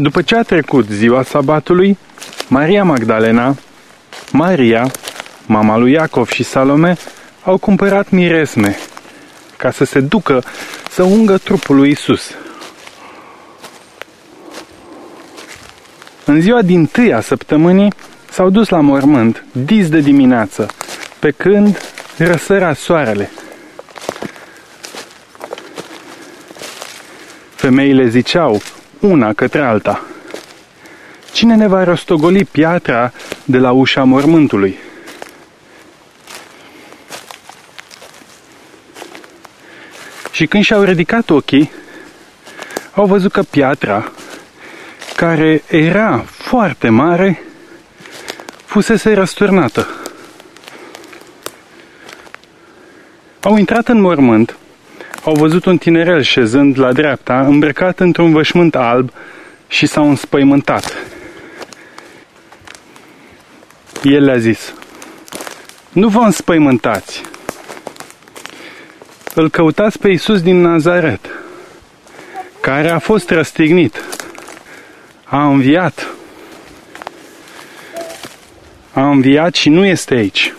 După ce a trecut ziua sabatului, Maria Magdalena, Maria, mama lui Iacov și Salome au cumpărat miresme ca să se ducă să ungă trupul lui Isus. În ziua din tâia săptămânii s-au dus la mormânt, dis de dimineață, pe când răsărea soarele. Femeile ziceau, una către alta. Cine ne va rostogoli piatra de la ușa mormântului? Și când și-au ridicat ochii, au văzut că piatra, care era foarte mare, fusese răsturnată. Au intrat în mormânt au văzut un tinerel șezând la dreapta, îmbrăcat într-un vășmânt alb și s-au înspăimântat. El le-a zis, nu vă înspăimântați. Îl căutați pe Iisus din Nazaret, care a fost răstignit, a înviat, a înviat și nu este aici.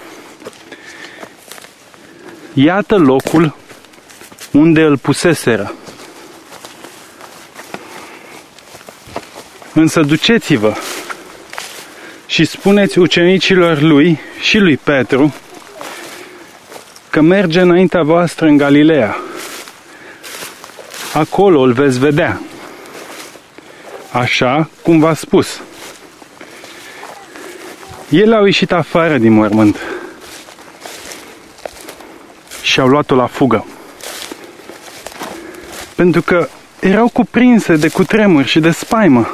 Iată locul unde îl puseseră. Însă duceți-vă și spuneți ucenicilor lui și lui Petru că merge înaintea voastră în Galileea. Acolo îl veți vedea. Așa cum v-a spus. Ele au ieșit afară din mormânt și au luat-o la fugă pentru că erau cuprinse de cutremur și de spaimă.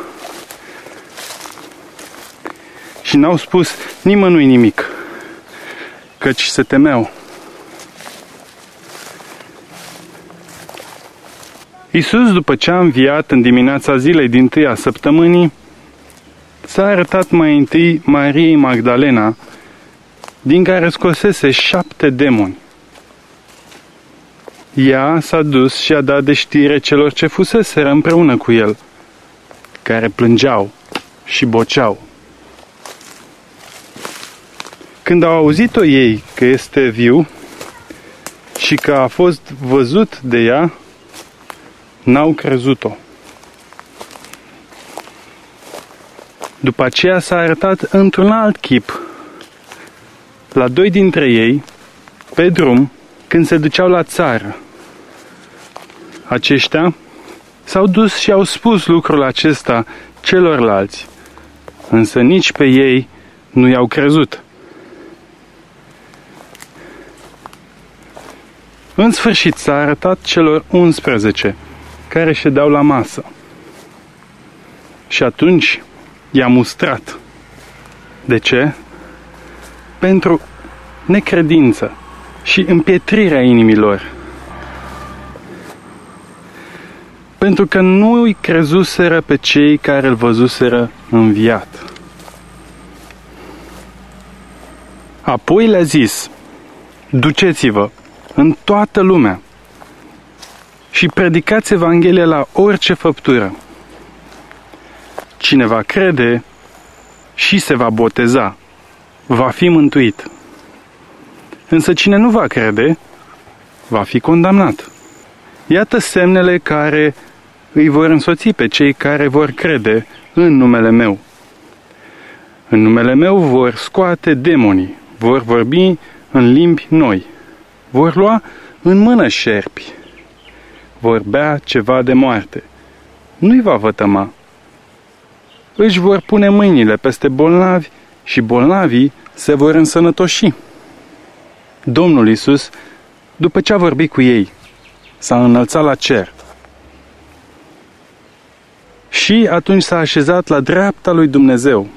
Și n-au spus nimănui nimic, căci se temeau. Iisus, după ce a înviat în dimineața zilei din tâia săptămânii, s-a arătat mai întâi Mariei Magdalena, din care scosese șapte demoni. Ea s-a dus și a dat de știre celor ce fuseseră împreună cu el, care plângeau și boceau. Când au auzit-o ei că este viu și că a fost văzut de ea, n-au crezut-o. După aceea s-a arătat într-un alt chip la doi dintre ei, pe drum, când se duceau la țară. Aceștia s-au dus și au spus lucrul acesta celorlalți, însă nici pe ei nu i-au crezut. În sfârșit s-a arătat celor 11 care ședeau la masă. Și atunci i-a mustrat. De ce? Pentru necredință și împietrirea inimilor. Pentru că nu îi crezuseră pe cei care îl văzuseră înviat. Apoi le-a zis, duceți-vă în toată lumea și predicați Evanghelia la orice făptură. Cine va crede și se va boteza, va fi mântuit. Însă cine nu va crede, va fi condamnat. Iată semnele care îi vor însoți pe cei care vor crede în numele meu. În numele meu vor scoate demonii, vor vorbi în limbi noi, vor lua în mână șerpi, vor bea ceva de moarte. Nu-i va vătăma. Își vor pune mâinile peste bolnavi și bolnavii se vor însănătoși. Domnul Isus, după ce a vorbit cu ei, s-a înălțat la cer. Și atunci s-a așezat la dreapta lui Dumnezeu.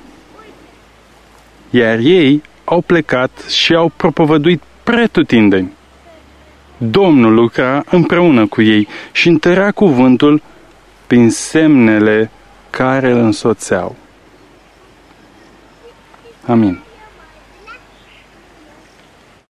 Iar ei au plecat și au propovăduit pretutindeni. Domnul lucra împreună cu ei și întărea cuvântul prin semnele care îl însoțeau. Amin.